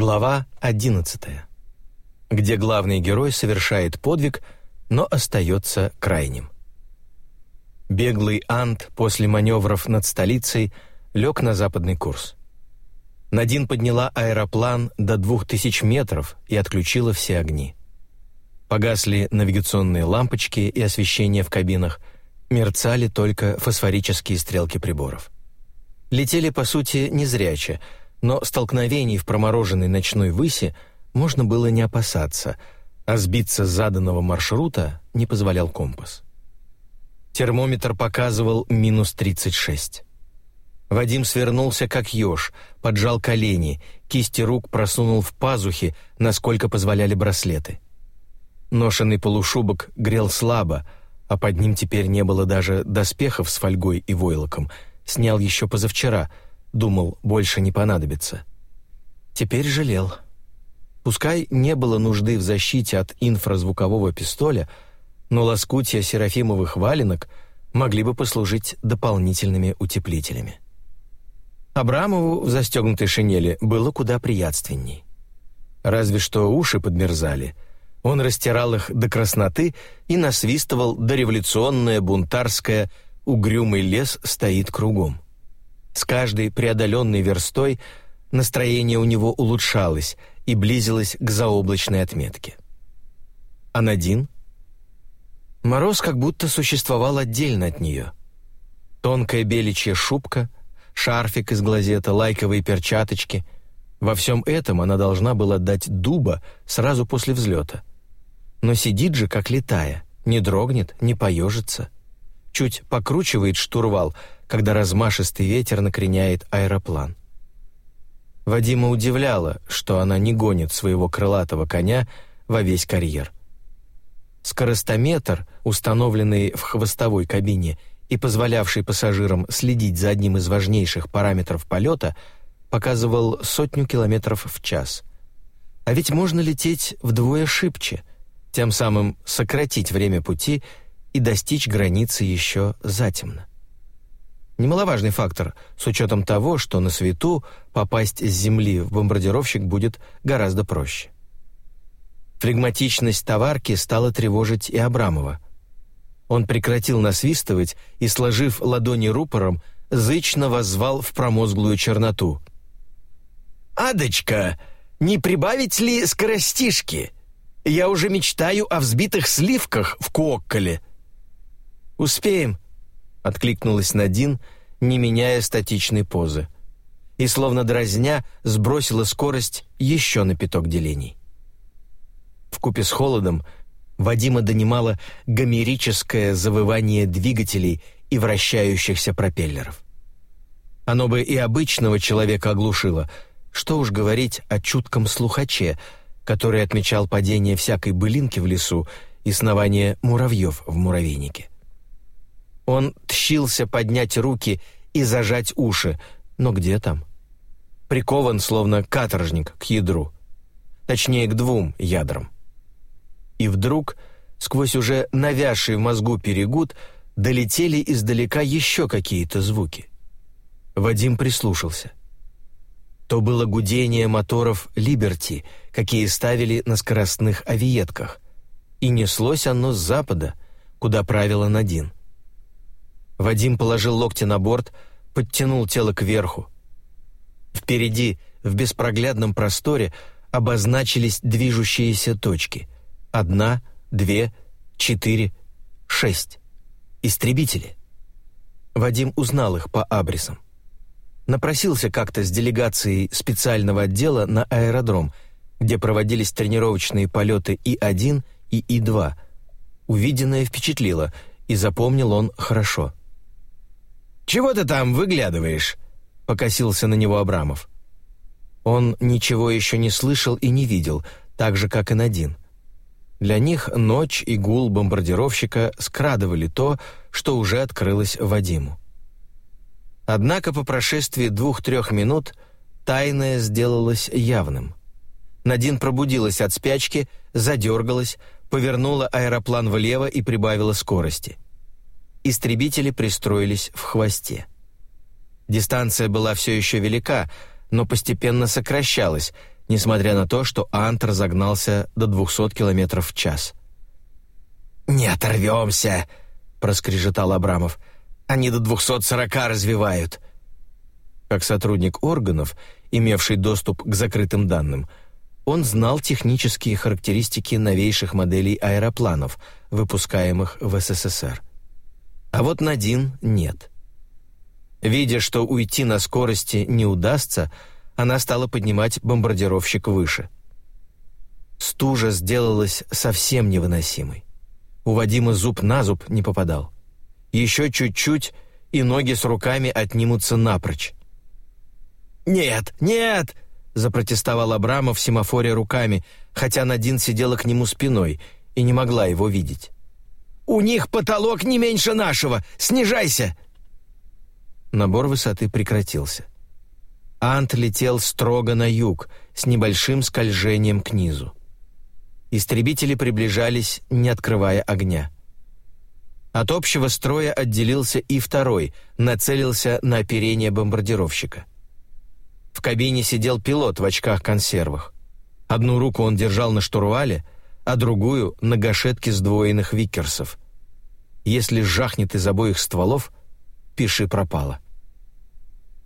Глава 11. Где главный герой совершает подвиг, но остается крайним. Беглый Ант после маневров над столицей лег на западный курс. Надин подняла аэроплан до 2000 метров и отключила все огни. Погасли навигационные лампочки и освещение в кабинах, мерцали только фосфорические стрелки приборов. Летели, по сути, незряче — но столкновений в промороженной ночной выси можно было не опасаться, а сбиться с заданного маршрута не позволял компас. Термометр показывал минус 36. Вадим свернулся как еж, поджал колени, кисти рук просунул в пазухи, насколько позволяли браслеты. Ношенный полушубок грел слабо, а под ним теперь не было даже доспехов с фольгой и войлоком. Снял еще позавчера — Думал, больше не понадобится. Теперь жалел. Пускай не было нужды в защите от инфразвукового пистоля, но лоскутья серафимовых валенок могли бы послужить дополнительными утеплителями. Абрамову в застегнутой шинели было куда приятственней. Разве что уши подмерзали. Он растирал их до красноты и насвистывал дореволюционное бунтарское «Угрюмый лес стоит кругом». С каждой преодоленной верстой настроение у него улучшалось и близилось к заоблачной отметке. А Надин? Мороз как будто существовал отдельно от нее. Тонкая беличья шубка, шарфик из глазета, лайковые перчаточки — во всем этом она должна была дать дуба сразу после взлета. Но сидит же, как летая, не дрогнет, не поежится. Чуть покручивает штурвал — когда размашистый ветер накреняет аэроплан. Вадима удивляло, что она не гонит своего крылатого коня во весь карьер. Скоростометр, установленный в хвостовой кабине и позволявший пассажирам следить за одним из важнейших параметров полета, показывал сотню километров в час. А ведь можно лететь вдвое шибче, тем самым сократить время пути и достичь границы еще затемно. Немаловажный фактор, с учетом того, что на свету попасть с Земли в бомбардировщик будет гораздо проще. Флегматичность товарки стала тревожить и Абрамова. Он прекратил насвистывать и, сложив ладони рупором, зычно воззвал в промозглую черноту. «Адочка, не прибавить ли скоростишки? Я уже мечтаю о взбитых сливках в Куокколе». «Успеем», откликнулась Надин, не меняя статичной позы. И, словно дразня, сбросила скорость еще на пяток делений. Вкупе с холодом Вадима донимало гомерическое завывание двигателей и вращающихся пропеллеров. Оно бы и обычного человека оглушило, что уж говорить о чутком слухаче, который отмечал падение всякой былинки в лесу и снование муравьев в муравейнике. Он тщился поднять руки и зажать уши, но где там? Прикован, словно каторжник, к ядру. Точнее, к двум ядрам. И вдруг, сквозь уже навязший в мозгу перегуд, долетели издалека еще какие-то звуки. Вадим прислушался. То было гудение моторов «Либерти», какие ставили на скоростных авиетках. И неслось оно с запада, куда правила Надин. Вадим положил локти на борт, подтянул тело кверху. Впереди, в беспроглядном просторе, обозначились движущиеся точки. Одна, две, четыре, шесть. Истребители. Вадим узнал их по абрисам. Напросился как-то с делегацией специального отдела на аэродром, где проводились тренировочные полеты И-1 и И-2. Увиденное впечатлило, и запомнил он хорошо. «Чего ты там выглядываешь?» — покосился на него Абрамов. Он ничего еще не слышал и не видел, так же, как и Надин. Для них ночь и гул бомбардировщика скрадывали то, что уже открылось Вадиму. Однако по прошествии двух-трех минут тайное сделалось явным. Надин пробудилась от спячки, задергалась, повернула аэроплан влево и прибавила скорости — истребители пристроились в хвосте. Дистанция была все еще велика, но постепенно сокращалась, несмотря на то, что Ант разогнался до 200 км в час. «Не оторвемся!» — проскрежетал Абрамов. «Они до 240 развивают!» Как сотрудник органов, имевший доступ к закрытым данным, он знал технические характеристики новейших моделей аэропланов, выпускаемых в СССР. А вот Надин нет. Видя, что уйти на скорости не удастся, она стала поднимать бомбардировщик выше. Стужа сделалась совсем невыносимой. У Вадима зуб на зуб не попадал. Еще чуть-чуть, и ноги с руками отнимутся напрочь. «Нет, нет!» — запротестовал Абрамов, семафоря руками, хотя Надин сидела к нему спиной и не могла его видеть. «У них потолок не меньше нашего! Снижайся!» Набор высоты прекратился. Ант летел строго на юг, с небольшим скольжением к низу. Истребители приближались, не открывая огня. От общего строя отделился и второй, нацелился на оперение бомбардировщика. В кабине сидел пилот в очках-консервах. Одну руку он держал на штурвале, а другую — на гашетке сдвоенных виккерсов. Если жахнет из обоих стволов, пиши пропало.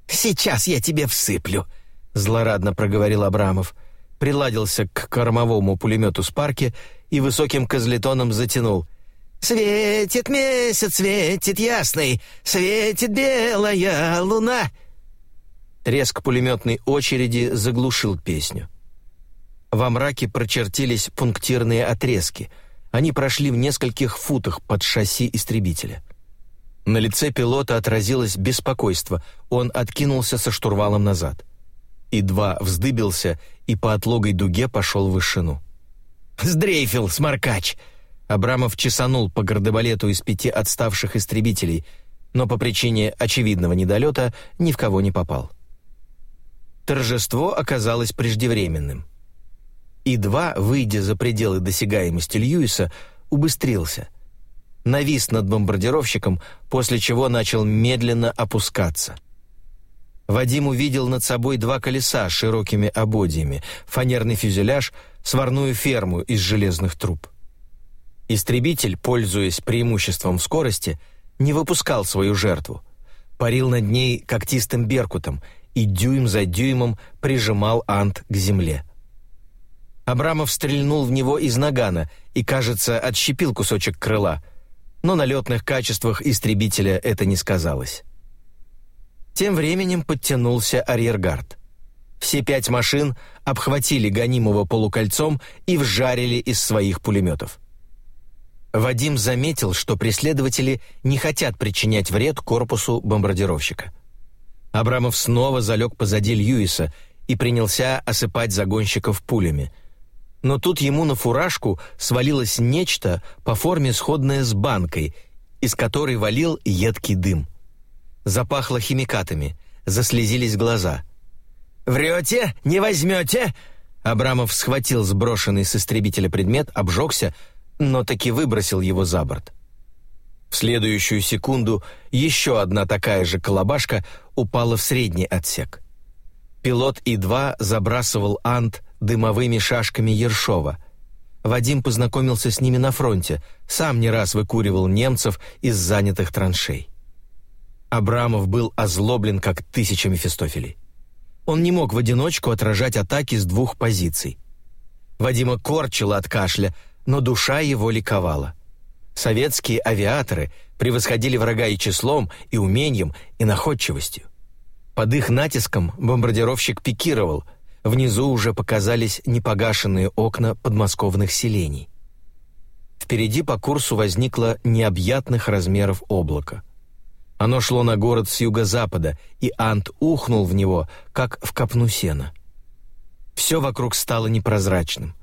«Сейчас я тебе всыплю», — злорадно проговорил Абрамов, приладился к кормовому пулемету Спарки и высоким козлетоном затянул. «Светит месяц, светит ясный, светит белая луна». Треск пулеметной очереди заглушил песню. Во мраке прочертились пунктирные отрезки. Они прошли в нескольких футах под шасси истребителя. На лице пилота отразилось беспокойство. Он откинулся со штурвалом назад. И-два вздыбился и по отлогой дуге пошел в вышину. «Сдрейфил, сморкач!» Абрамов чесанул по гардебалету из пяти отставших истребителей, но по причине очевидного недолета ни в кого не попал. Торжество оказалось преждевременным. И-2, выйдя за пределы досягаемости Льюиса, убыстрился. Навис над бомбардировщиком, после чего начал медленно опускаться. Вадим увидел над собой два колеса с широкими ободьями, фанерный фюзеляж, сварную ферму из железных труб. Истребитель, пользуясь преимуществом скорости, не выпускал свою жертву. Парил над ней когтистым беркутом и дюйм за дюймом прижимал Ант к земле. Абрамов стрельнул в него из нагана и, кажется, отщепил кусочек крыла, но на летных качествах истребителя это не сказалось. Тем временем подтянулся арьергард. Все пять машин обхватили гонимого полукольцом и вжарили из своих пулеметов. Вадим заметил, что преследователи не хотят причинять вред корпусу бомбардировщика. Абрамов снова залег позади Льюиса и принялся осыпать загонщиков пулями. Но тут ему на фуражку свалилось нечто по форме сходное с банкой, из которой валил едкий дым. Запахло химикатами, заслезились глаза. «Врете? Не возьмете?» Абрамов схватил сброшенный с истребителя предмет, обжегся, но таки выбросил его за борт. В следующую секунду еще одна такая же колобашка упала в средний отсек. Пилот И-2 забрасывал Ант дымовыми шашками Ершова. Вадим познакомился с ними на фронте, сам не раз выкуривал немцев из занятых траншей. Абрамов был озлоблен, как тысяча Мефистофелей. Он не мог в одиночку отражать атаки с двух позиций. Вадима корчило от кашля, но душа его ликовала. Советские авиаторы превосходили врага и числом, и умением, и находчивостью. Под их натиском бомбардировщик пикировал, внизу уже показались непогашенные окна подмосковных селений. Впереди по курсу возникло необъятных размеров облако. Оно шло на город с юго-запада, и Ант ухнул в него, как в копну сена. Все вокруг стало непрозрачным.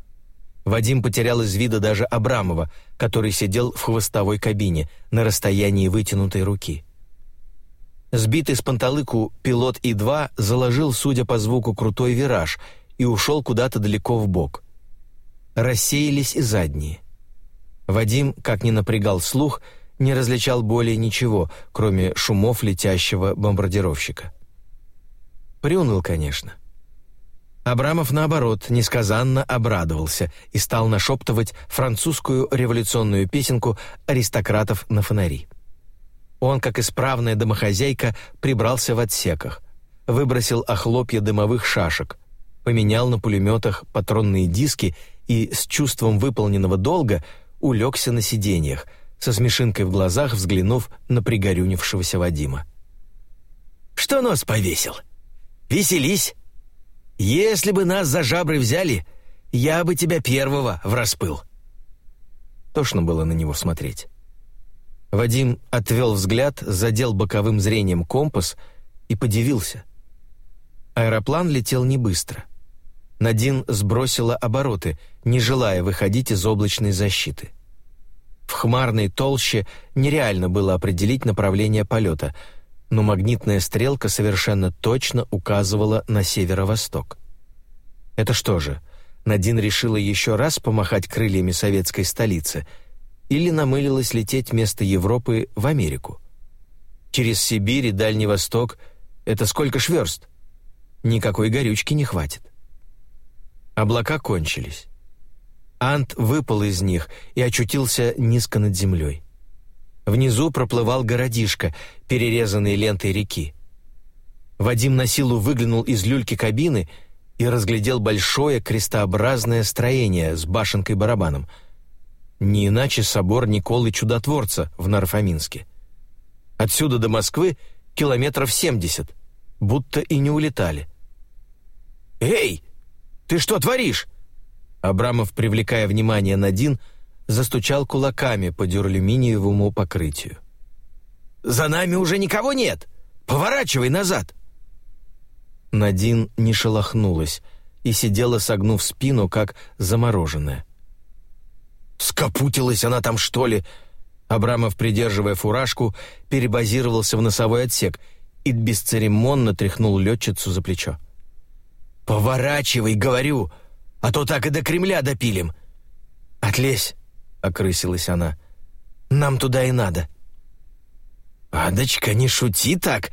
Вадим потерял из вида даже Абрамова, который сидел в хвостовой кабине на расстоянии вытянутой руки. Сбитый с панталыку пилот И-2 заложил, судя по звуку, крутой вираж и ушел куда-то далеко в бок. Рассеялись и задние. Вадим, как ни напрягал слух, не различал более ничего, кроме шумов летящего бомбардировщика. Приуныл, конечно. Абрамов, наоборот, несказанно обрадовался и стал нашептывать французскую революционную песенку аристократов на фонари. Он, как исправная домохозяйка, прибрался в отсеках, выбросил охлопья дымовых шашек, поменял на пулеметах патронные диски и с чувством выполненного долга улегся на сиденьях, со смешинкой в глазах взглянув на пригорюнившегося Вадима. «Что нос повесил? Веселись! Если бы нас за жабры взяли, я бы тебя первого в распыл!» Тошно было на него смотреть. Вадим отвел взгляд, задел боковым зрением компас и подивился. Аэроплан летел не быстро. Надин сбросила обороты, не желая выходить из облачной защиты. В хмарной толще нереально было определить направление полета, но магнитная стрелка совершенно точно указывала на северо-восток. Это что же, Надин решила еще раз помахать крыльями советской столицы или намылилась лететь вместо Европы в Америку? Через Сибирь и Дальний Восток — это сколько шверст? Никакой горючки не хватит. Облака кончились. Ант выпал из них и очутился низко над землей. Внизу проплывал городишко, перерезанный лентой реки. Вадим на силу выглянул из люльки кабины и разглядел большое крестообразное строение с башенкой-барабаном. Не иначе собор Николы Чудотворца в Нарфаминске. Отсюда до Москвы километров семьдесят, будто и не улетали. «Эй!» Ты что творишь?» Абрамов, привлекая внимание Надин, застучал кулаками по дюралюминиевому покрытию. «За нами уже никого нет! Поворачивай назад!» Надин не шелохнулась и сидела, согнув спину, как замороженная. «Скопутилась она там, что ли?» Абрамов, придерживая фуражку, перебазировался в носовой отсек и бесцеремонно тряхнул летчицу за плечо. «Поворачивай, говорю, а то так и до Кремля допилим». «Отлезь», — окрысилась она. «Нам туда и надо». «Адочка, не шути так.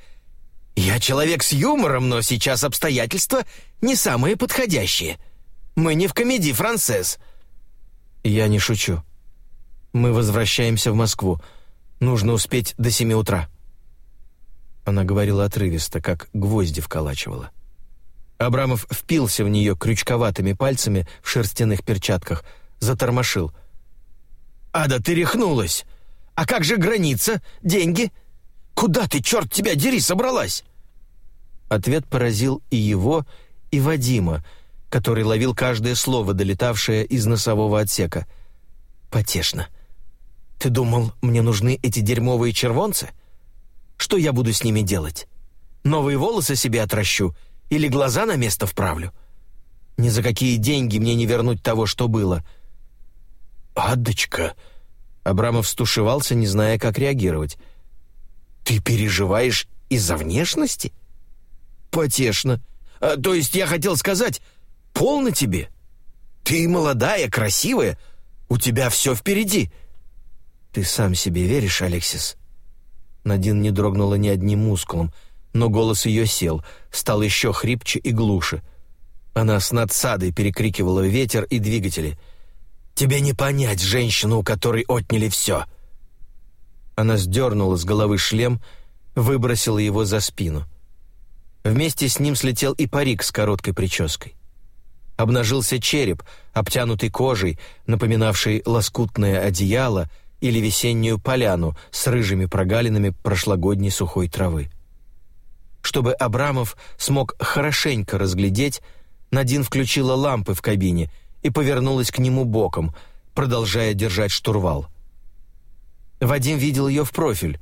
Я человек с юмором, но сейчас обстоятельства не самые подходящие. Мы не в комедии «Францесс». «Я не шучу. Мы возвращаемся в Москву. Нужно успеть до семи утра». Она говорила отрывисто, как гвозди вколачивала. Абрамов впился в нее крючковатыми пальцами в шерстяных перчатках, затормошил. «Ада, ты рехнулась! А как же граница? Деньги? Куда ты, черт тебя дери, собралась?» Ответ поразил и его, и Вадима, который ловил каждое слово, долетавшее из носового отсека. «Потешно. Ты думал, мне нужны эти дерьмовые червонцы? Что я буду с ними делать? Новые волосы себе отращу или глаза на место вправлю. Ни за какие деньги мне не вернуть того, что было. «Адочка!» Абрамов стушевался, не зная, как реагировать. «Ты переживаешь из-за внешности?» «Потешно. А, то есть я хотел сказать, полно тебе. Ты молодая, красивая, у тебя все впереди». «Ты сам себе веришь, Алексис?» Надин не дрогнула ни одним мускулом, но голос ее сел, стал еще хрипче и глуше. Она с надсадой перекрикивала ветер и двигатели. «Тебе не понять женщину, у которой отняли все!» Она сдернула с головы шлем, выбросила его за спину. Вместе с ним слетел и парик с короткой прической. Обнажился череп, обтянутый кожей, напоминавший лоскутное одеяло или весеннюю поляну с рыжими прогалинами прошлогодней сухой травы. Чтобы Абрамов смог хорошенько разглядеть, Надин включила лампы в кабине и повернулась к нему боком, продолжая держать штурвал. Вадим видел ее в профиль.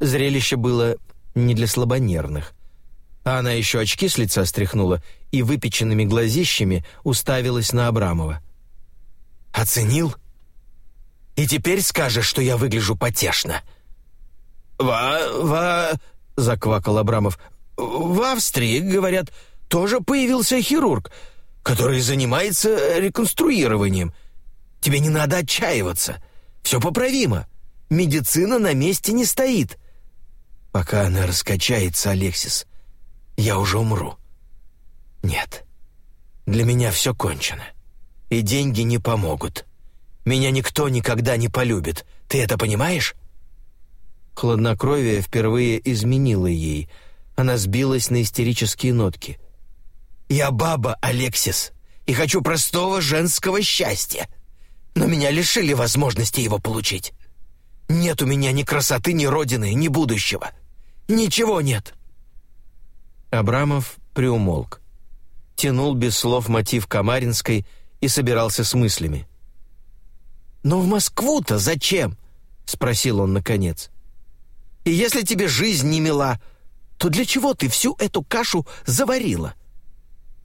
Зрелище было не для слабонервных. А она еще очки с лица стряхнула и выпеченными глазищами уставилась на Абрамова. «Оценил? И теперь скажешь, что я выгляжу потешно?» «Ва... ва...» — заквакал Абрамов. В Австрии, говорят, тоже появился хирург, который занимается реконструированием. Тебе не надо отчаиваться. Все поправимо. Медицина на месте не стоит. Пока она раскачается, Алексис, я уже умру. Нет, Для меня все кончено. И деньги не помогут. Меня никто никогда не полюбит. Ты это понимаешь?» Хладнокровие впервые изменило ей. Она сбилась на истерические нотки. «Я баба, Алексис, и хочу простого женского счастья. Но меня лишили возможности его получить. Нет у меня ни красоты, ни родины, ни будущего. Ничего нет». Абрамов приумолк. Тянул без слов мотив Камаринской и собирался с мыслями. «Но в Москву-то зачем?» — спросил он наконец. «И если тебе жизнь не мила, то для чего ты всю эту кашу заварила?»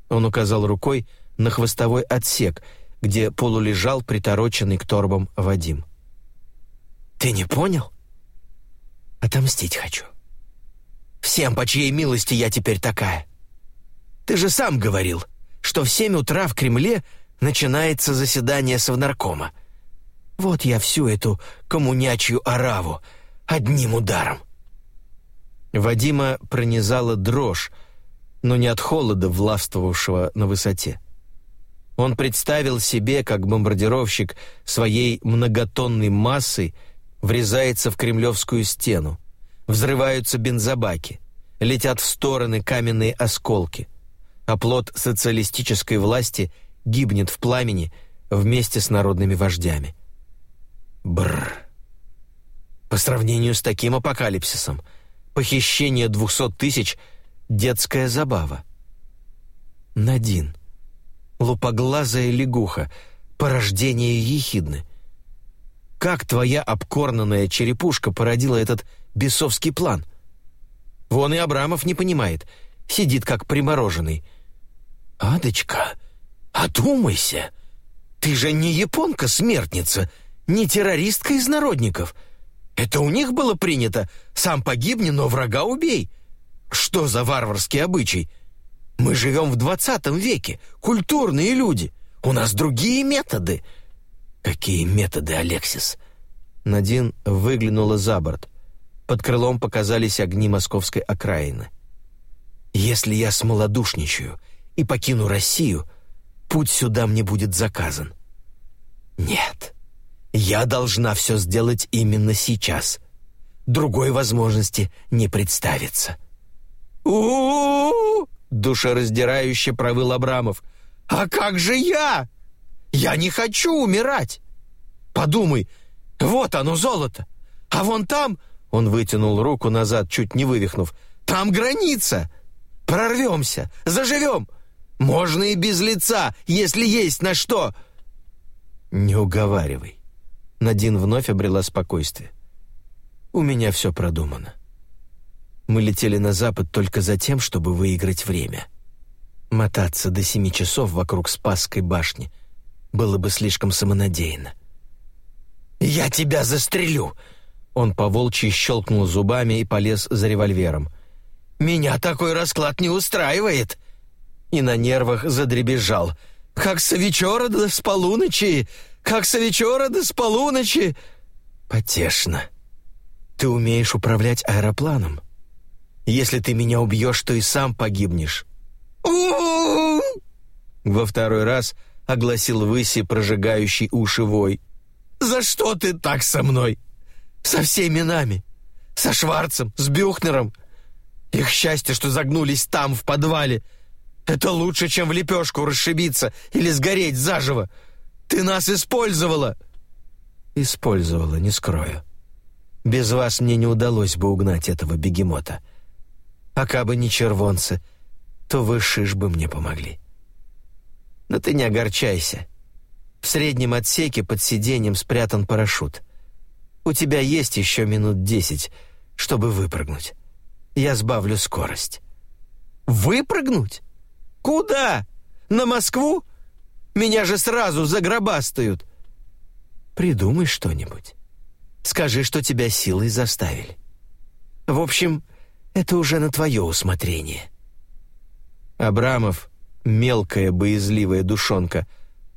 Он указал рукой на хвостовой отсек, где полулежал притороченный к торбам Вадим. «Ты не понял? Отомстить хочу. Всем, по чьей милости я теперь такая. Ты же сам говорил, что в семь утра в Кремле начинается заседание Совнаркома. Вот я всю эту коммунячью ораву одним ударом. Вадима пронизала дрожь, но не от холода, властвовавшего на высоте. Он представил себе, как бомбардировщик своей многотонной массой врезается в кремлевскую стену, взрываются бензобаки, летят в стороны каменные осколки, а плод социалистической власти гибнет в пламени вместе с народными вождями. Бррр. По сравнению с таким апокалипсисом, похищение двухсот тысяч — детская забава. Надин. Лупоглазая лягуха, порождение ехидны. Как твоя обкорнанная черепушка породила этот бесовский план? Вон и Абрамов не понимает, сидит как примороженный. «Адочка, одумайся! Ты же не японка-смертница!» не террористка из народников. Это у них было принято «сам погибни, но врага убей». Что за варварский обычай? Мы живем в двадцатом веке, культурные люди. У нас другие методы. Какие методы, Алексис? Надин выглянула за борт. Под крылом показались огни московской окраины. Если я смолодушничаю и покину Россию, путь сюда мне будет заказан. Нет. Я должна все сделать именно сейчас. Другой возможности не представится. у душераздирающе провыл Абрамов. «А как же я? Я не хочу умирать! Подумай, вот оно золото, а вон там...» Он вытянул руку назад, чуть не вывихнув. «Там граница! Прорвемся, заживем! Можно и без лица, если есть на что!» «Не уговаривай. Надин вновь обрела спокойствие. «У меня все продумано. Мы летели на запад только за тем, чтобы выиграть время. Мотаться до семи часов вокруг Спасской башни было бы слишком самонадеянно. «Я тебя застрелю!» Он поволчьи щелкнул зубами и полез за револьвером. «Меня такой расклад не устраивает!» И на нервах задребезжал. «Как с вечера до с полуночи! как со вечера до с полуночи!» «Потешно. Ты умеешь управлять аэропланом. Если ты меня убьешь, то и сам погибнешь». Во второй раз огласил Выси прожигающий уши вой. «За что ты так со мной? Со всеми нами? Со Шварцем, с Бюхнером? Их счастье, что загнулись там, в подвале. Это лучше, чем в лепешку расшибиться или сгореть заживо. Ты нас использовала!» «Использовала, не скрою. Без вас мне не удалось бы угнать этого бегемота. А кабы не червонцы, то вы шиш бы мне помогли. Но ты не огорчайся. В среднем отсеке под сиденьем спрятан парашют. У тебя есть еще минут десять, чтобы выпрыгнуть. Я сбавлю скорость». «Выпрыгнуть? Куда? На Москву? Меня же сразу загробастают!» «Придумай что-нибудь. Скажи, что тебя силой заставили. В общем, это уже на твое усмотрение». Абрамов, мелкая боязливая душонка,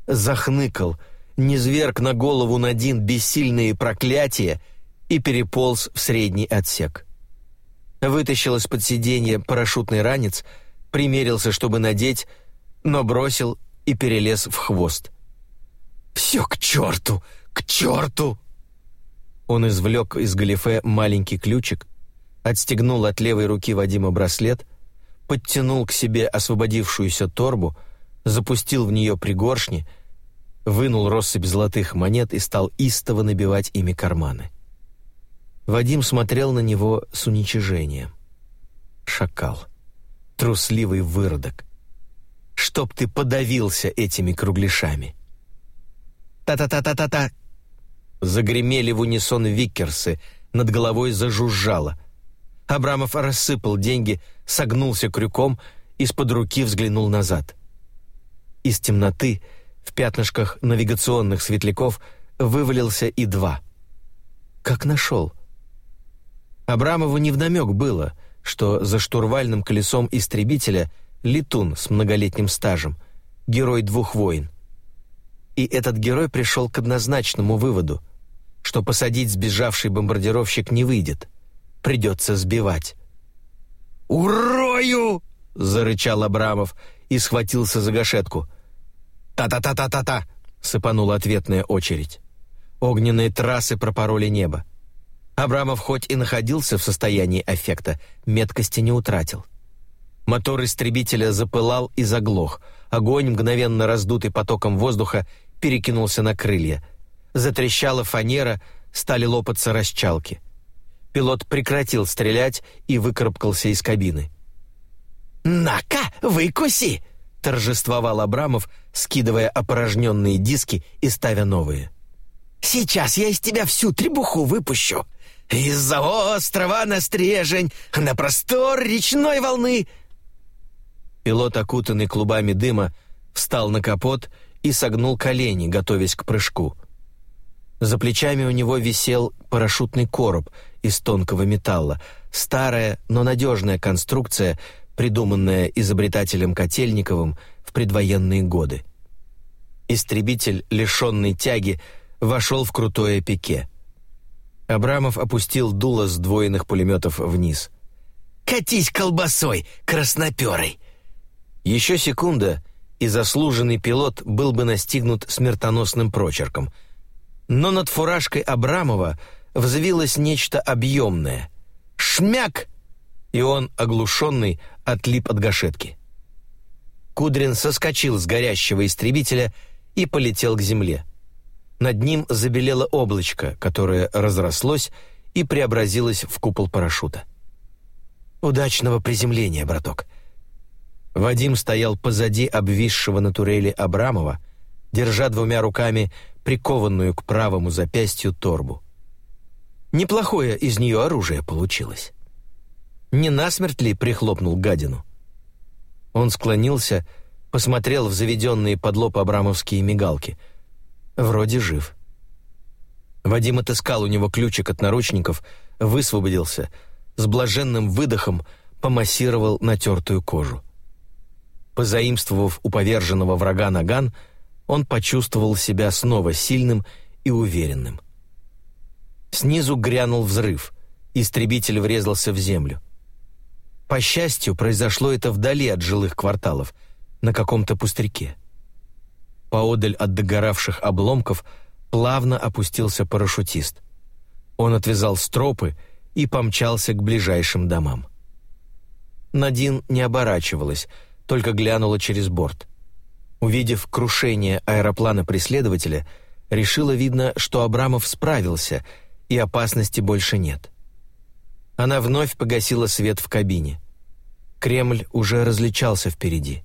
захныкал, низверг на голову Надин бессильные проклятия и переполз в средний отсек. Вытащил из-под сиденья парашютный ранец, примерился, чтобы надеть, но бросил и перелез в хвост. «Все к черту! К черту!» Он извлек из галифе маленький ключик, отстегнул от левой руки Вадима браслет, подтянул к себе освободившуюся торбу, запустил в нее пригоршни, вынул россыпь золотых монет и стал истово набивать ими карманы. Вадим смотрел на него с уничижением. «Шакал, трусливый выродок, чтоб ты подавился этими кругляшами!» «Та-та-та-та-та-та!» Загремели в унисон викерсы, над головой зажужжало. Абрамов рассыпал деньги, согнулся крюком, из-под руки взглянул назад. Из темноты, в пятнышках навигационных светляков, вывалился и два. Как нашел? Абрамову невдомек было, что за штурвальным колесом истребителя летун с многолетним стажем, герой двух войн. И этот герой пришел к однозначному выводу, что посадить сбежавший бомбардировщик не выйдет, придется сбивать. «Урою!» — зарычал Абрамов и схватился за гашетку. «Та-та-та-та-та-та!» — сыпанула ответная очередь. Огненные трассы пропороли небо. Абрамов хоть и находился в состоянии аффекта, меткости не утратил. Мотор истребителя запылал и заглох. Огонь, мгновенно раздутый потоком воздуха, перекинулся на крылья. Затрещала фанера, стали лопаться расчалки. Пилот прекратил стрелять и выкарабкался из кабины. «На-ка, выкуси!» — торжествовал Абрамов, скидывая опорожненные диски и ставя новые. «Сейчас я из тебя всю требуху выпущу. Из-за острова на стрежень, на простор речной волны!» Пилот, окутанный клубами дыма, встал на капот и согнул колени, готовясь к прыжку. За плечами у него висел парашютный короб из тонкого металла, старая, но надежная конструкция, придуманная изобретателем Котельниковым в предвоенные годы. Истребитель, лишенный тяги, вошел в крутое пике. Абрамов опустил дуло сдвоенных пулеметов вниз. «Катись колбасой, красноперый!» Еще секунда, и заслуженный пилот был бы настигнут смертоносным прочерком. Но над фуражкой Абрамова взвилось нечто объемное. «Шмяк!» И он, оглушенный, отлип от гашетки. Кудрин соскочил с горящего истребителя и полетел к земле. Над ним забелело облачко, которое разрослось и преобразилось в купол парашюта. «Удачного приземления, браток!» Вадим стоял позади обвисшего на турели Абрамова, держа двумя руками прикованную к правому запястью торбу. Неплохое из нее оружие получилось. Не насмерть ли прихлопнул гадину? Он склонился, посмотрел в заведенные под лоб абрамовские мигалки. Вроде жив. Вадим отыскал у него ключик от наручников, высвободился, с блаженным выдохом помассировал натертую кожу. Позаимствовав у поверженного врага наган, он почувствовал себя снова сильным и уверенным. Снизу грянул взрыв. Истребитель врезался в землю. По счастью, произошло это вдали от жилых кварталов, на каком-то пустырьке. Поодаль от догоравших обломков плавно опустился парашютист. Он отвязал стропы и помчался к ближайшим домам. Надин не оборачивалась, только глянула через борт. Увидев крушение аэроплана преследователя, решила, видно, что Абрамов справился, и опасности больше нет. Она вновь погасила свет в кабине. Кремль уже различался впереди.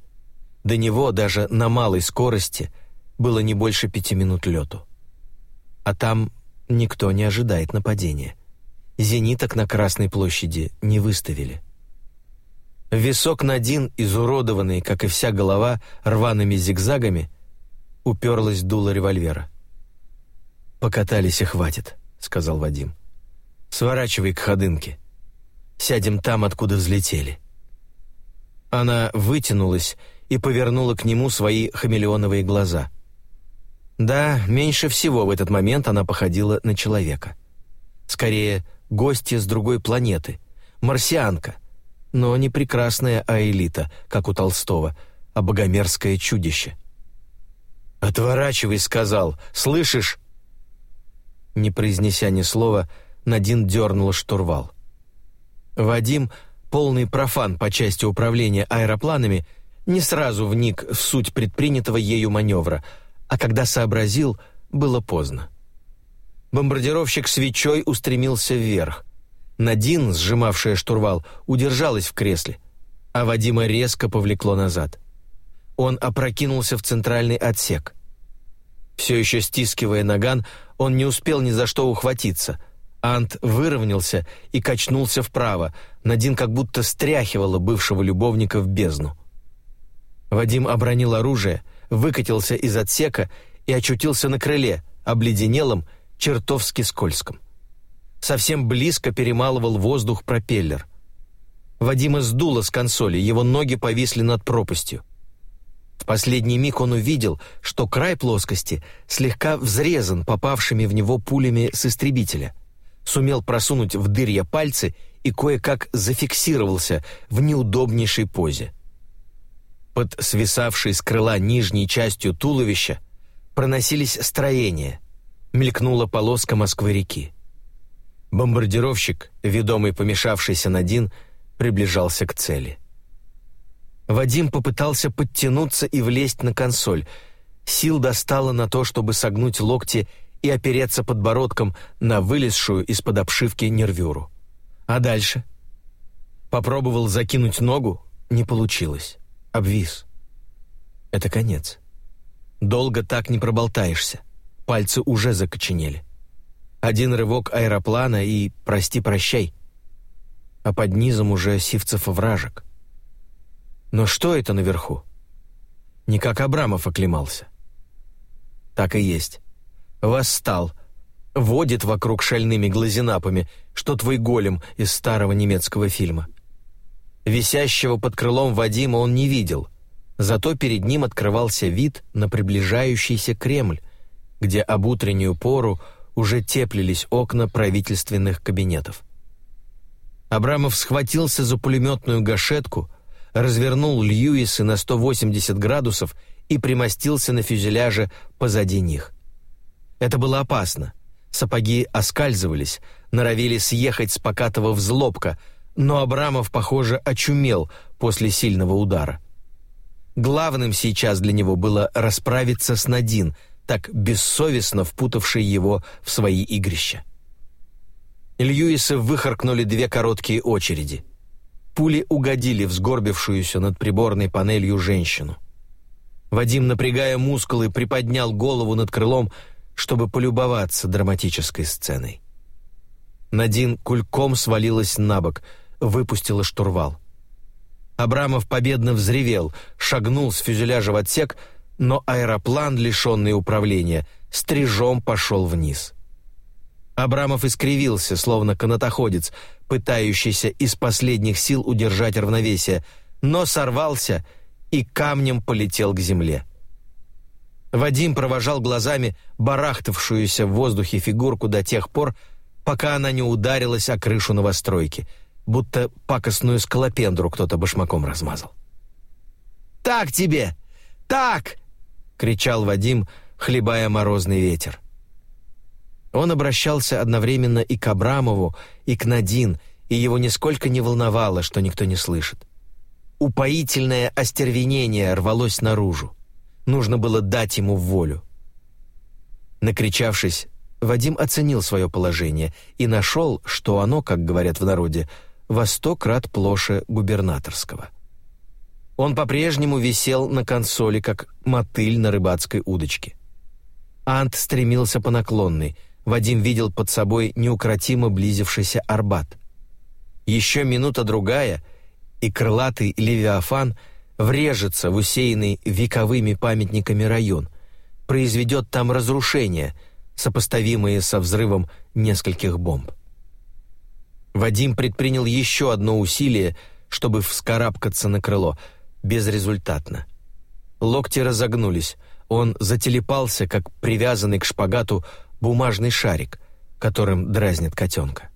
До него даже на малой скорости было не больше пяти минут лету. А там никто не ожидает нападения. Зениток на Красной площади не выставили. Висок Надин, изуродованный, как и вся голова, рваными зигзагами, уперлась дуло револьвера. «Покатались и хватит», — сказал Вадим. «Сворачивай к ходынке. Сядем там, откуда взлетели». Она вытянулась и повернула к нему свои хамелеоновые глаза. Да, меньше всего в этот момент она походила на человека. Скорее, гостья с другой планеты, марсианка — но не прекрасная Аэлита, как у Толстого, а богомерзкое чудище. «Отворачивай», — сказал. «Слышишь?» Не произнеся ни слова, Надин дернул штурвал. Вадим, полный профан по части управления аэропланами, не сразу вник в суть предпринятого ею маневра, а когда сообразил, было поздно. Бомбардировщик свечой устремился вверх. Надин, сжимавшая штурвал, удержалась в кресле, а Вадима резко повлекло назад. Он опрокинулся в центральный отсек. Все еще стискивая наган, он не успел ни за что ухватиться. Ант выровнялся и качнулся вправо. Надин как будто стряхивала бывшего любовника в бездну. Вадим обронил оружие, выкатился из отсека и очутился на крыле, обледенелом, чертовски скользком. Совсем близко перемалывал воздух пропеллер. Вадима сдуло с консоли, его ноги повисли над пропастью. В последний миг он увидел, что край плоскости слегка взрезан попавшими в него пулями с истребителя. Сумел просунуть в дырья пальцы и кое-как зафиксировался в неудобнейшей позе. Под свисавшей с крыла нижней частью туловища проносились строения. Мелькнула полоска Москвы-реки. Бомбардировщик, ведомый помешавшийся Надин, приближался к цели. Вадим попытался подтянуться и влезть на консоль. Сил достало на то, чтобы согнуть локти и опереться подбородком на вылезшую из-под обшивки нервюру. А дальше? Попробовал закинуть ногу, не получилось. Обвис. Это конец. Долго так не проболтаешься. Пальцы уже закоченели. Один рывок аэроплана и «прости-прощай». А под низом уже Сивцев вражек. Но что это наверху? Не как Абрамов оклемался. Так и есть. Восстал. Водит вокруг шальными глазинапами, что твой голем из старого немецкого фильма. Висящего под крылом Вадима он не видел, зато перед ним открывался вид на приближающийся Кремль, где об утреннюю пору уже теплились окна правительственных кабинетов. Абрамов схватился за пулеметную гашетку, развернул Льюисы на 180 градусов и примостился на фюзеляже позади них. Это было опасно. Сапоги оскальзывались, норовили съехать с покатого взлобка, но Абрамов, похоже, очумел после сильного удара. Главным сейчас для него было расправиться с Надин, так бессовестно впутавший его в свои игрища. Льюисы выхаркнули две короткие очереди. Пули угодили в сгорбившуюся над приборной панелью женщину. Вадим, напрягая мускулы, приподнял голову над крылом, чтобы полюбоваться драматической сценой. Надин кульком свалилась на бок, выпустила штурвал. Абрамов победно взревел, шагнул с фюзеляжа в отсек, но аэроплан, лишенный управления, стрижом пошел вниз. Абрамов искривился, словно канатоходец, пытающийся из последних сил удержать равновесие, но сорвался и камнем полетел к земле. Вадим провожал глазами барахтавшуюся в воздухе фигурку до тех пор, пока она не ударилась о крышу новостройки, будто пакостную скалопендру кто-то башмаком размазал. «Так тебе! Так!» — кричал Вадим, хлебая морозный ветер. Он обращался одновременно и к Абрамову, и к Надин, и его нисколько не волновало, что никто не слышит. Упоительное остервенение рвалось наружу. Нужно было дать ему волю. Накричавшись, Вадим оценил свое положение и нашел, что оно, как говорят в народе, во сто крат плоше губернаторского. Он по-прежнему висел на консоли, как мотыль на рыбацкой удочке. Ант стремился по наклонной — Вадим видел под собой неукротимо близившийся Арбат. Еще минута-другая, и крылатый Левиафан врежется в усеянный вековыми памятниками район, произведет там разрушения, сопоставимые со взрывом нескольких бомб. Вадим предпринял еще одно усилие, чтобы вскарабкаться на крыло, безрезультатно. Локти разогнулись, он зателепался, как привязанный к шпагату бумажный шарик, которым дразнит котенка.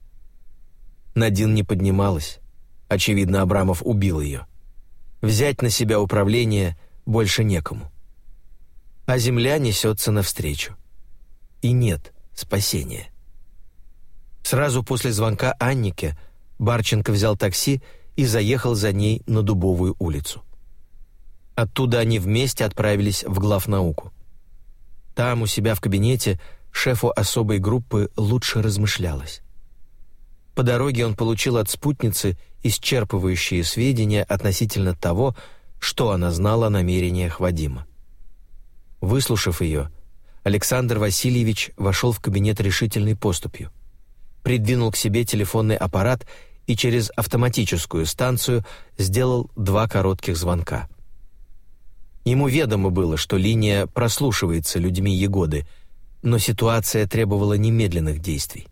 Надин не поднималась. Очевидно, Абрамов убил ее. Взять на себя управление больше некому. А земля несется навстречу. И нет спасения. Сразу после звонка Аннике Барченко взял такси и заехал за ней на Дубовую улицу. Оттуда они вместе отправились в главнауку. Там, у себя в кабинете, шефу особой группы лучше размышлялось. По дороге он получил от спутницы исчерпывающие сведения относительно того, что она знала о намерениях Вадима. Выслушав ее, Александр Васильевич вошел в кабинет решительной поступью, придвинул к себе телефонный аппарат и через автоматическую станцию сделал два коротких звонка. Ему ведомо было, что линия прослушивается людьми Егоды, но ситуация требовала немедленных действий.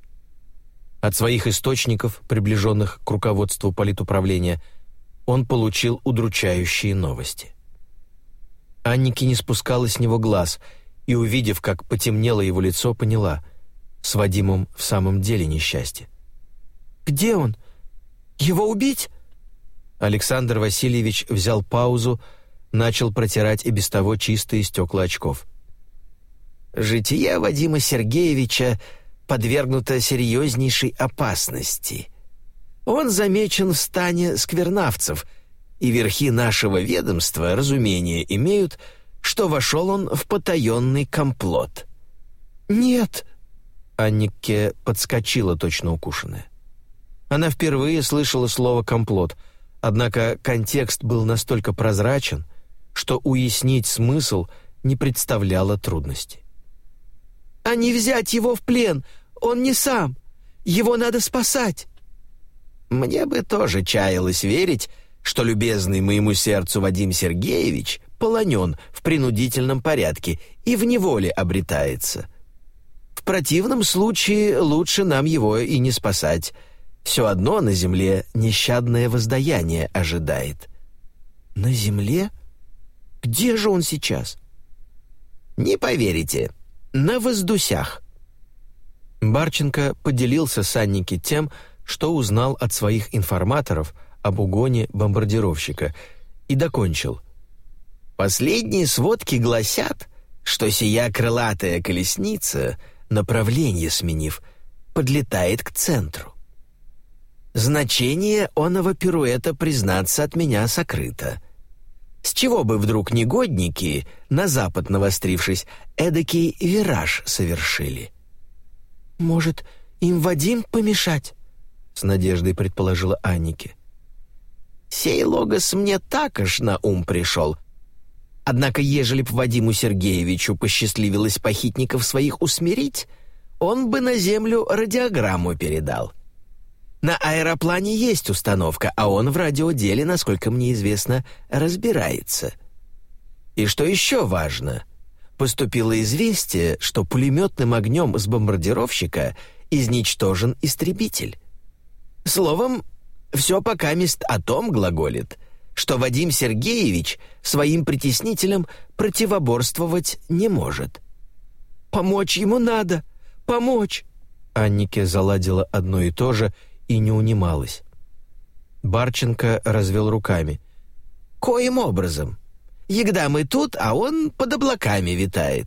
От своих источников, приближенных к руководству политуправления, он получил удручающие новости. Анники не спускала с него глаз и, увидев, как потемнело его лицо, поняла — с Вадимом в самом деле несчастье. «Где он? Его убить?» Александр Васильевич взял паузу, начал протирать и без того чистые стекла очков. «Житие Вадима Сергеевича подвергнуто серьезнейшей опасности. Он замечен в стане сквернавцев, и верхи нашего ведомства, разумение, имеют, что вошел он в потаенный комплот». «Нет!» Аннике подскочила точно укушенная. Она впервые слышала слово «комплот», однако контекст был настолько прозрачен, что уяснить смысл не представляло трудности. «А не взять его в плен! Он не сам! Его надо спасать!» «Мне бы тоже чаялось верить, что любезный моему сердцу Вадим Сергеевич полонен в принудительном порядке и в неволе обретается. В противном случае лучше нам его и не спасать. Все одно на земле нещадное воздаяние ожидает». «На земле?» Где же он сейчас?» «Не поверите, на воздусях». Барченко поделился с Анники тем, что узнал от своих информаторов об угоне бомбардировщика, и докончил. «Последние сводки гласят, что сия крылатая колесница, направление сменив, подлетает к центру. Значение оного пируэта, признаться, от меня сокрыто». С чего бы вдруг негодники, на запад навострившись, эдакий вираж совершили? «Может, им Вадим помешать?» — с надеждой предположила Аннике. «Сей логос мне так аж на ум пришел. Однако, ежели б Вадиму Сергеевичу посчастливилось похитников своих усмирить, он бы на землю радиограмму передал». На аэроплане есть установка, а он в радиоделе, насколько мне известно, разбирается. И что еще важно, поступило известие, что пулеметным огнем с бомбардировщика изничтожен истребитель. Словом, все пока мест о том глаголит, что Вадим Сергеевич своим притеснителям противоборствовать не может. «Помочь ему надо! Помочь!» Аннике заладила одно и то же — и не унималась. Барченко развел руками. «Коим образом? Егда мы тут, а он под облаками витает».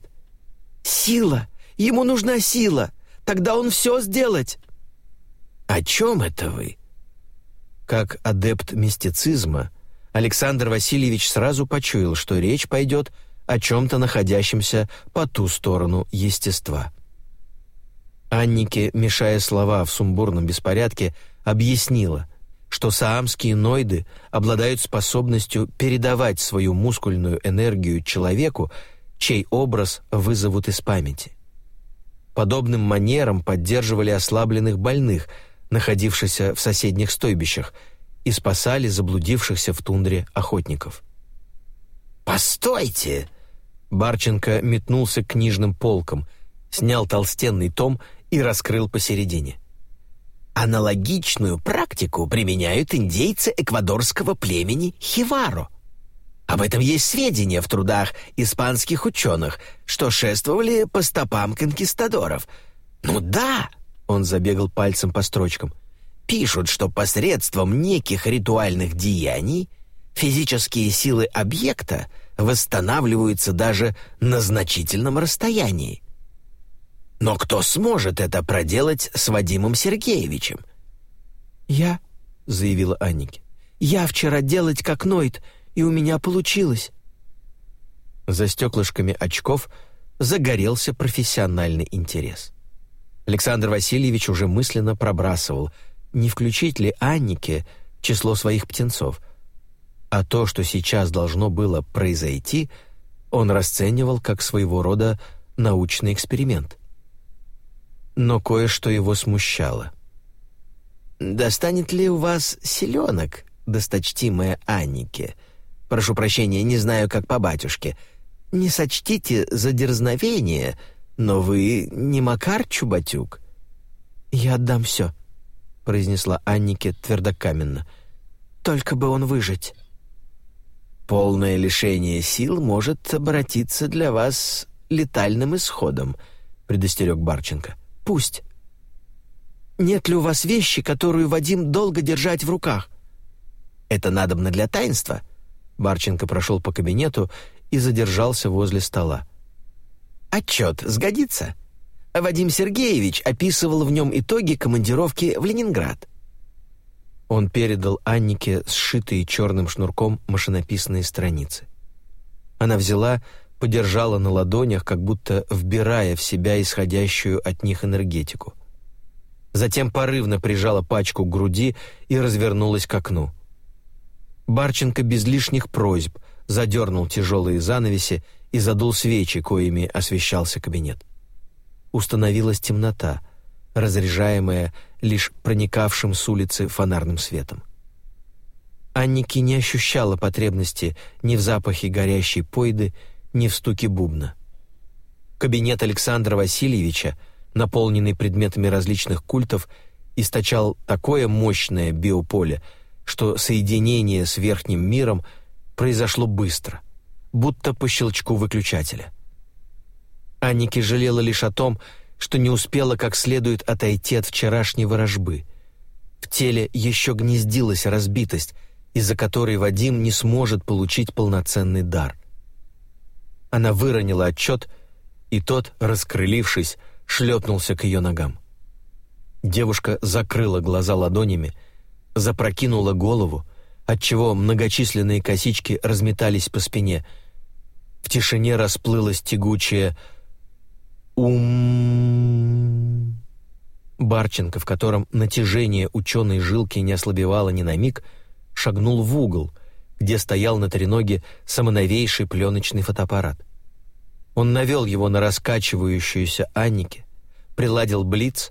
«Сила! Ему нужна сила! Тогда он все сделать!» «О чем это вы?» Как адепт мистицизма, Александр Васильевич сразу почуял, что речь пойдет о чем-то находящемся по ту сторону естества. Аннике, мешая слова в сумбурном беспорядке, объяснила, что саамские ноиды обладают способностью передавать свою мускульную энергию человеку, чей образ вызовут из памяти. Подобным манером поддерживали ослабленных больных, находившихся в соседних стойбищах, и спасали заблудившихся в тундре охотников. «Постойте!» Барченко метнулся к книжным полкам, снял толстенный том и раскрыл посередине. Аналогичную практику применяют индейцы эквадорского племени Хиваро. Об этом есть сведения в трудах испанских ученых, что шествовали по стопам конкистадоров. Ну да, он забегал пальцем по строчкам. Пишут, что посредством неких ритуальных деяний физические силы объекта восстанавливаются даже на значительном расстоянии. Но кто сможет это проделать с Вадимом Сергеевичем? «Я», — заявила Аннике, — «я вчера делать как Нойт, и у меня получилось». За стеклышками очков загорелся профессиональный интерес. Александр Васильевич уже мысленно пробрасывал, не включить ли Аннике число своих птенцов. А то, что сейчас должно было произойти, он расценивал как своего рода научный эксперимент. Но кое-что его смущало. «Достанет ли у вас селенок, досточтимая Аннике? Прошу прощения, не знаю, как по батюшке. Не сочтите за дерзновение, но вы не Макар Чубатюк». «Я отдам все», — произнесла Аннике твердокаменно. «Только бы он выжить». «Полное лишение сил может обратиться для вас летальным исходом», — предостерег Барченко. «Пусть». «Нет ли у вас вещи, которую Вадим долго держать в руках?» «Это надобно для таинства». Барченко прошел по кабинету и задержался возле стола. «Отчет сгодится?» Вадим Сергеевич описывал в нем итоги командировки в Ленинград. Он передал Аннике сшитые черным шнурком машинописные страницы. Она взяла, подержала на ладонях, как будто вбирая в себя исходящую от них энергетику. Затем порывно прижала пачку к груди и развернулась к окну. Барченко без лишних просьб задернул тяжелые занавеси и задул свечи, коими освещался кабинет установилась темнота, разряжаемая лишь проникавшим с улицы фонарным светом. Анники не ощущала потребности ни в запахе горящей пойды, ни в стуке бубна. Кабинет Александра Васильевича, наполненный предметами различных культов, источал такое мощное биополе, что соединение с верхним миром произошло быстро, будто по щелчку выключателя. Анники жалела лишь о том, что не успела как следует отойти от вчерашней ворожбы. В теле еще гнездилась разбитость, из-за которой Вадим не сможет получить полноценный дар. Она выронила отчет, и тот, раскрылившись, шлепнулся к ее ногам. Девушка закрыла глаза ладонями, запрокинула голову, отчего многочисленные косички разметались по спине. В тишине расплылось тягучее Ум. Барченко, в котором натяжение ученой жилки не ослабевало ни на миг, шагнул в угол, где стоял на треноге самоновейший пленочный фотоаппарат. Он навел его на раскачивающуюся Аннике, приладил блиц,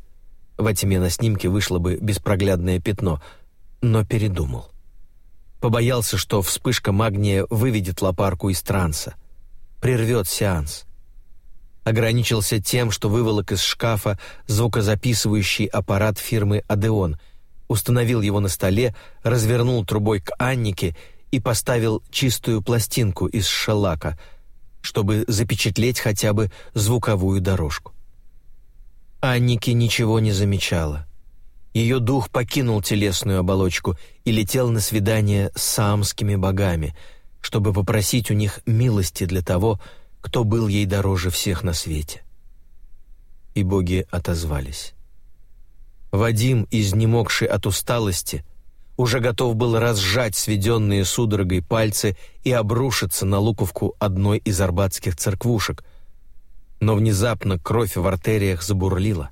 во тьме на снимке вышло бы беспроглядное пятно, но передумал. Побоялся, что вспышка магния выведет лопарку из транса, прервет сеанс — ограничился тем, что выволок из шкафа звукозаписывающий аппарат фирмы «Адеон», установил его на столе, развернул трубой к Аннике и поставил чистую пластинку из шелака, чтобы запечатлеть хотя бы звуковую дорожку. Аннике ничего не замечала. Ее дух покинул телесную оболочку и летел на свидание с самскими богами, чтобы попросить у них милости для того, кто был ей дороже всех на свете. И боги отозвались. Вадим, изнемогший от усталости, уже готов был разжать сведенные судорогой пальцы и обрушиться на луковку одной из арбатских церквушек, но внезапно кровь в артериях забурлила.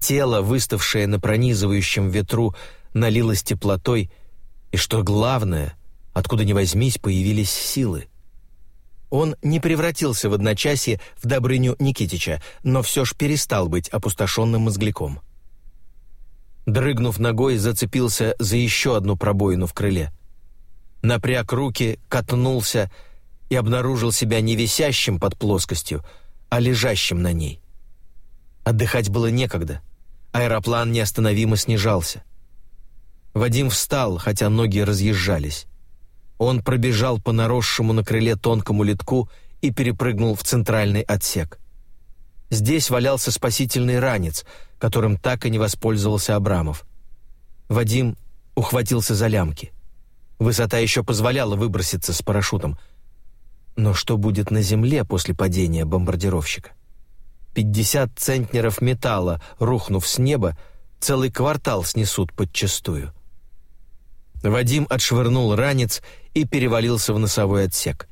Тело, выставшее на пронизывающем ветру, налилось теплотой, и, что главное, откуда ни возьмись, появились силы. Он не превратился в одночасье в Добрыню Никитича, но все ж перестал быть опустошенным мозгляком. Дрыгнув ногой, зацепился за еще одну пробоину в крыле. Напряг руки, катнулся и обнаружил себя не висящим под плоскостью, а лежащим на ней. Отдыхать было некогда. Аэроплан неостановимо снижался. Вадим встал, хотя ноги разъезжались. Он пробежал по наросшему на крыле тонкому литку и перепрыгнул в центральный отсек. Здесь валялся спасительный ранец, которым так и не воспользовался Абрамов. Вадим ухватился за лямки. Высота еще позволяла выброситься с парашютом. Но что будет на земле после падения бомбардировщика? 50 центнеров металла, рухнув с неба, целый квартал снесут подчистую. Вадим отшвырнул ранец и перевалился в носовой отсек.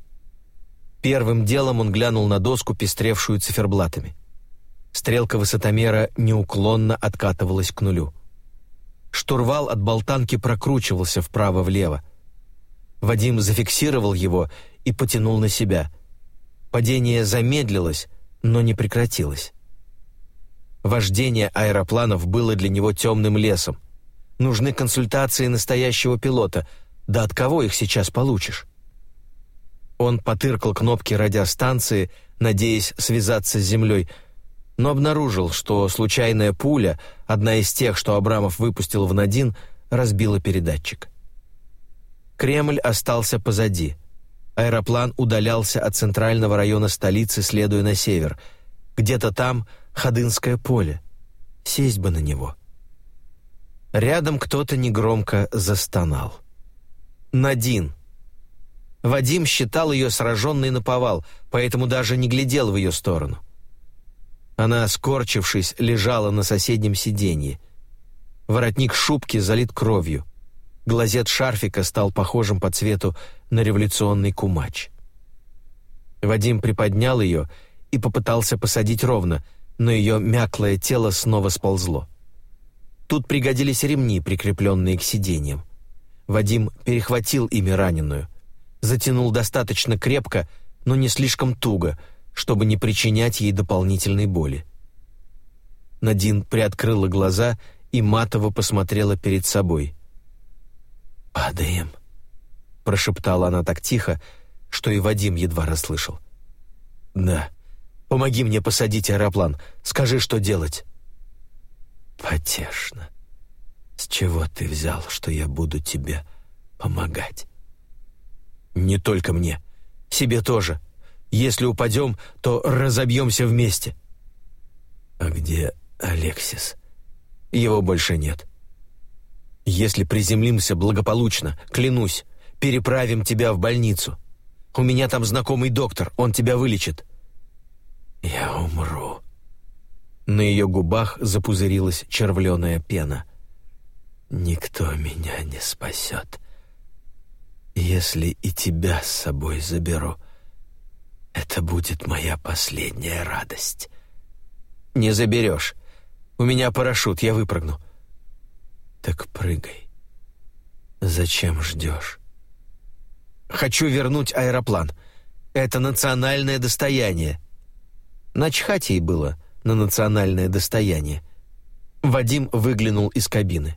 Первым делом он глянул на доску, пестревшую циферблатами. Стрелка высотомера неуклонно откатывалась к нулю. Штурвал от болтанки прокручивался вправо-влево. Вадим зафиксировал его и потянул на себя. Падение замедлилось, но не прекратилось. Вождение аэропланов было для него темным лесом. Нужны консультации настоящего пилота. Да от кого их сейчас получишь? Он потыркал кнопки радиостанции, надеясь связаться с землей, но обнаружил, что случайная пуля, одна из тех, что Абрамов выпустил в Надин, разбила передатчик. Кремль остался позади. Аэроплан удалялся от центрального района столицы, следуя на север. Где-то там Ходынское поле. Сесть бы на него. Рядом кто-то негромко застонал. Надин. Вадим считал ее сраженной на повал, поэтому даже не глядел в ее сторону. Она, скорчившись, лежала на соседнем сиденье. Воротник шубки залит кровью. Глазет шарфика стал похожим по цвету на революционный кумач. Вадим приподнял ее и попытался посадить ровно, но ее мяклое тело снова сползло. Тут пригодились ремни, прикрепленные к сиденьям. Вадим перехватил ими раненую, затянул достаточно крепко, но не слишком туго — чтобы не причинять ей дополнительной боли. Надин приоткрыла глаза и матово посмотрела перед собой. «Падаем», — прошептала она так тихо, что и Вадим едва расслышал. «Да, помоги мне посадить аэроплан, скажи, что делать». «Потешно. С чего ты взял, что я буду тебе помогать?» «Не только мне. Себе тоже. Если упадем, то разобьемся вместе». «А где Алексис?» «Его больше нет». «Если приземлимся благополучно, клянусь, переправим тебя в больницу. У меня там знакомый доктор, он тебя вылечит». «Я умру». На ее губах запузырилась червленая пена. «Никто меня не спасет. Если и тебя с собой заберу, это будет моя последняя радость. Не заберешь. У меня парашют, я выпрыгну. Так прыгай. Зачем ждешь? Хочу вернуть аэроплан. Это национальное достояние. Начхать ей было на национальное достояние. Вадим выглянул из кабины.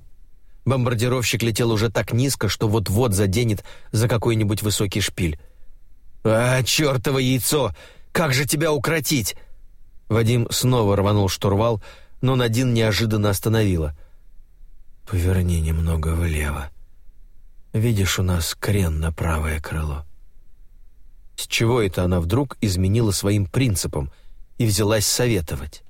Бомбардировщик летел уже так низко, что вот-вот заденет за какой-нибудь высокий шпиль. «А, чертово яйцо! Как же тебя укротить?» Вадим снова рванул штурвал, но Надин неожиданно остановила. «Поверни немного влево. Видишь, у нас крен на правое крыло». С чего это она вдруг изменила своим принципам и взялась советовать?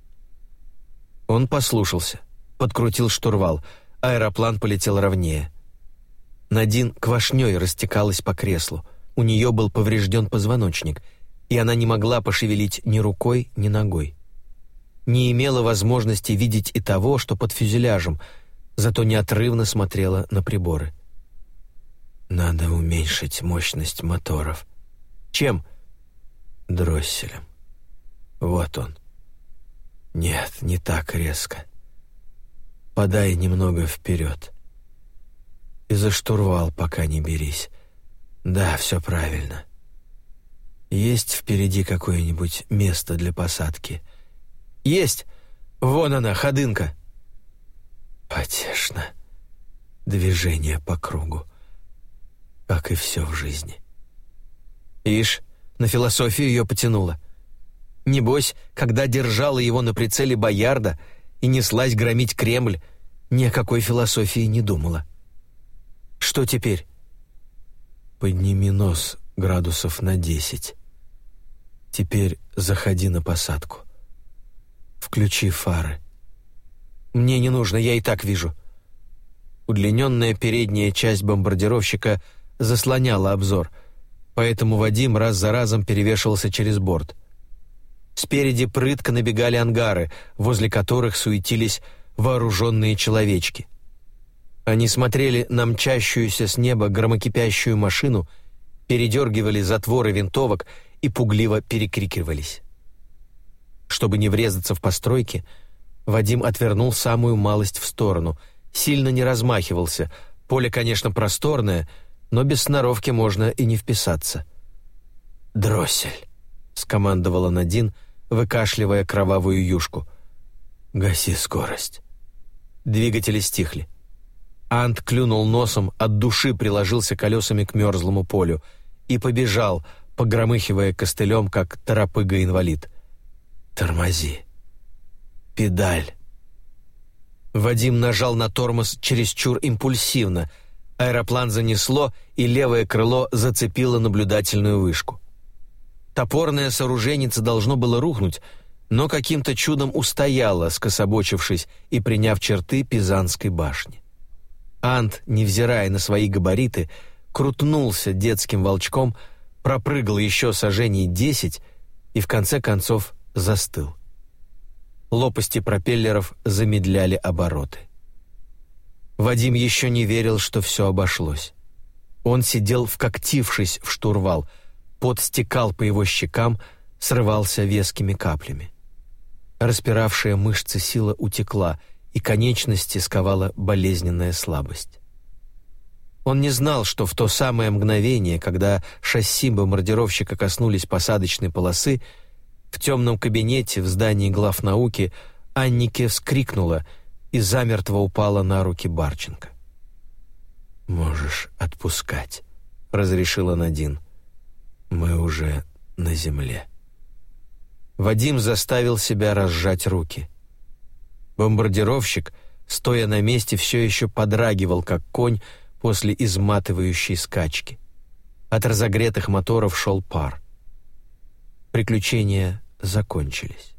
Он послушался, подкрутил штурвал, аэроплан полетел ровнее. Надин квашней растекалась по креслу — у нее был поврежден позвоночник, и она не могла пошевелить ни рукой, ни ногой. Не имела возможности видеть и того, что под фюзеляжем, зато неотрывно смотрела на приборы. «Надо уменьшить мощность моторов». «Чем?» «Дросселем. Вот он». «Нет, не так резко. Подай немного вперед. И за штурвал пока не берись. Да, все правильно. Есть впереди какое-нибудь место для посадки? Есть. Вон она, ходынка. Потешно. Движение по кругу. Как и все в жизни. Ишь, на философию ее потянуло. Небось, когда держала его на прицеле Боярда и неслась громить Кремль, ни о какой философии не думала. Что теперь? Подними нос градусов на десять. Теперь заходи на посадку. Включи фары. Мне не нужно, я и так вижу. Удлиненная передняя часть бомбардировщика заслоняла обзор. поэтому Вадим раз за разом перевешивался через борт. Спереди прытко набегали ангары, возле которых суетились вооруженные человечки. Они смотрели на мчащуюся с неба громокипящую машину, передергивали затворы винтовок и пугливо перекрикивались. Чтобы не врезаться в постройки, Вадим отвернул самую малость в сторону, сильно не размахивался. Поле, конечно, просторное, но без сноровки можно и не вписаться. «Дроссель», — скомандовала Надин, выкашливая кровавую юшку. «Гаси скорость». Двигатели стихли. Ант клюнул носом, от души приложился колесами к мерзлому полю и побежал, погромыхивая костылем, как торопыга-инвалид. «Тормози. Педаль». Вадим нажал на тормоз чересчур импульсивно. Аэроплан занесло, и левое крыло зацепило наблюдательную вышку. Топорное сооруженице должно было рухнуть, но каким-то чудом устояло, скособочившись и приняв черты Пизанской башни. Ант, невзирая на свои габариты, крутнулся детским волчком, пропрыгал еще сажений десять и в конце концов застыл. Лопасти пропеллеров замедляли обороты. Вадим еще не верил, что все обошлось. Он сидел, вкоктившись в штурвал — Пот стекал по его щекам, срывался вескими каплями. Распиравшая мышцы сила утекла, и конечности сковала болезненная слабость. Он не знал, что в то самое мгновение, когда шасси бомбардировщика коснулись посадочной полосы, в темном кабинете в здании глав науки Аннике вскрикнула и замертво упала на руки Барченко. «Можешь отпускать», — разрешила Надин. Мы уже на земле. Вадим заставил себя разжать руки. Бомбардировщик, стоя на месте, все еще подрагивал, как конь после изматывающей скачки. От разогретых моторов шел пар. Приключения закончились.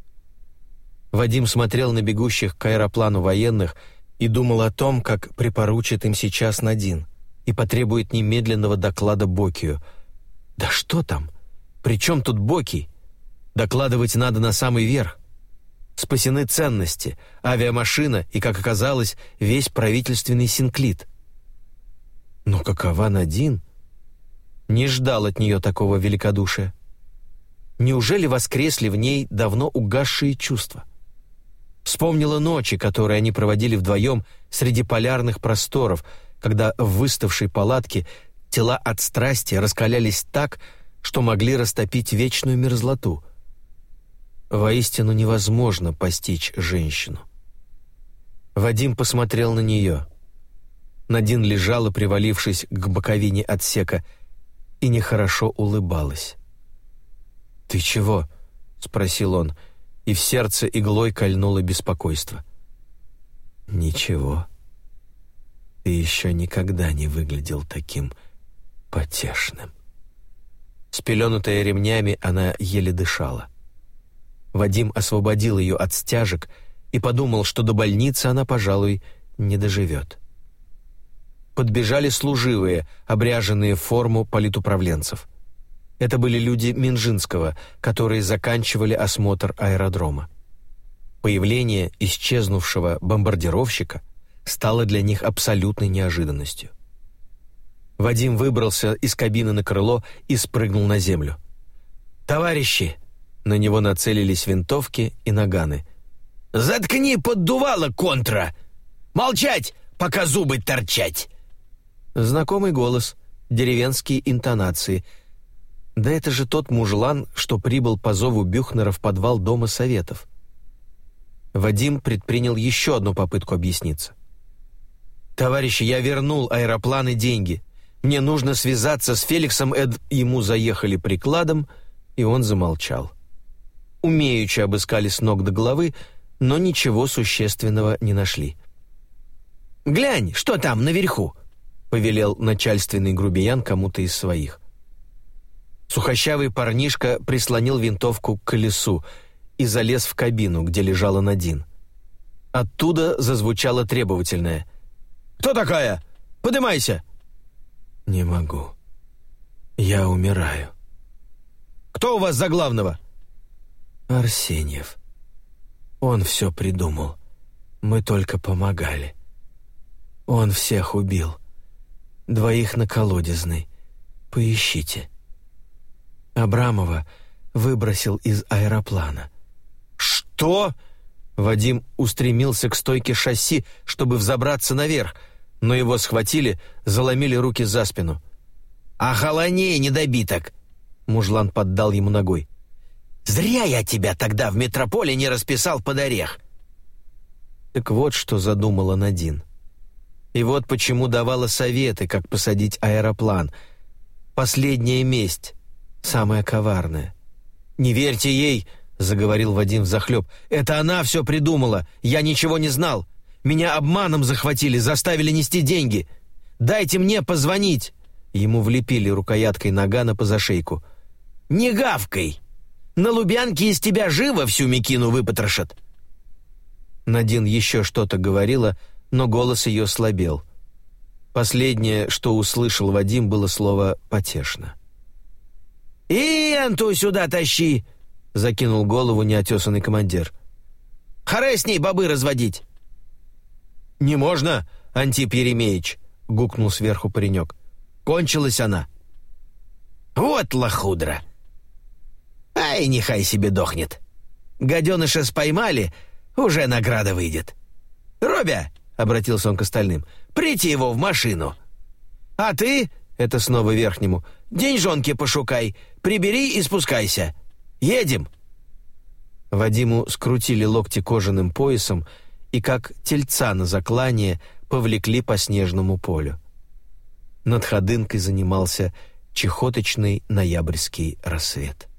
Вадим смотрел на бегущих к аэроплану военных и думал о том, как припоручит им сейчас Надин и потребует немедленного доклада Бокию — да что там? При чем тут Боки? Докладывать надо на самый верх. Спасены ценности, авиамашина и, как оказалось, весь правительственный синклит. Но какова Надин? Не ждал от нее такого великодушия. Неужели воскресли в ней давно угасшие чувства? Вспомнила ночи, которые они проводили вдвоем среди полярных просторов, когда в выставшей палатке Тела от страсти раскалялись так, что могли растопить вечную мерзлоту. Воистину невозможно постичь женщину. Вадим посмотрел на нее. Надин лежала, привалившись к боковине отсека, и нехорошо улыбалась. «Ты чего?» — спросил он, и в сердце иглой кольнуло беспокойство. «Ничего. Ты еще никогда не выглядел таким потешным. Спеленутая ремнями, она еле дышала. Вадим освободил ее от стяжек и подумал, что до больницы она, пожалуй, не доживет. Подбежали служивые, обряженные в форму политуправленцев. Это были люди Минжинского, которые заканчивали осмотр аэродрома. Появление исчезнувшего бомбардировщика стало для них абсолютной неожиданностью. Вадим выбрался из кабины на крыло и спрыгнул на землю. «Товарищи!» На него нацелились винтовки и наганы. «Заткни поддувало, контра! Молчать, пока зубы торчать!» Знакомый голос, деревенские интонации. Да это же тот мужлан, что прибыл по зову Бюхнера в подвал Дома Советов. Вадим предпринял еще одну попытку объясниться. «Товарищи, я вернул аэроплан и деньги. Мне нужно связаться с Феликсом Эд...» Ему заехали прикладом, и он замолчал. Умеючи обыскали с ног до головы, но ничего существенного не нашли. «Глянь, что там наверху!» — повелел начальственный грубиян кому-то из своих. Сухощавый парнишка прислонил винтовку к колесу и залез в кабину, где лежала Надин. Оттуда зазвучало требовательное. «Кто такая? Подымайся!» «Не могу». Я умираю. Кто у вас за главного? Арсеньев. Он все придумал. Мы только помогали. Он всех убил. Двоих на колодезной. Поищите. Абрамова выбросил из аэроплана. «Что?» Вадим устремился к стойке шасси, чтобы взобраться наверх, но его схватили, заломили руки за спину. «Охолоней, недобиток!» Мужлан поддал ему ногой. «Зря я тебя тогда в метрополе не расписал под орех!» Так вот, что задумала Надин. И вот почему давала советы, как посадить аэроплан. Последняя месть, самая коварная. «Не верьте ей!» — заговорил Вадим взахлеб. «Это она все придумала. Я ничего не знал. Меня обманом захватили, заставили нести деньги. Дайте мне позвонить!» Ему влепили рукояткой нагана по зашейку. «Не гавкой! На Лубянке из тебя живо всю Микину выпотрошат!» Надин еще что-то говорила, но голос ее слабел. Последнее, что услышал Вадим, было слово «потешно». «И Энту сюда тащи!» — закинул голову неотесанный командир. «Харе с ней бобы разводить!» «Не можно, Антип Еремеевич!» — гукнул сверху паренек. «Кончилась она!» «Вот лохудра!» «Ай, нехай себе дохнет! Гаденыша споймали, уже награда выйдет!» «Робя!» — обратился он к остальным. «Прийти его в машину!» «А ты...» — это снова верхнему. «Деньжонки пошукай, прибери и спускайся!» Едем!» Вадиму скрутили локти кожаным поясом и, как тельца на заклание, повлекли по снежному полю. Над ходынкой занимался чехоточный ноябрьский рассвет.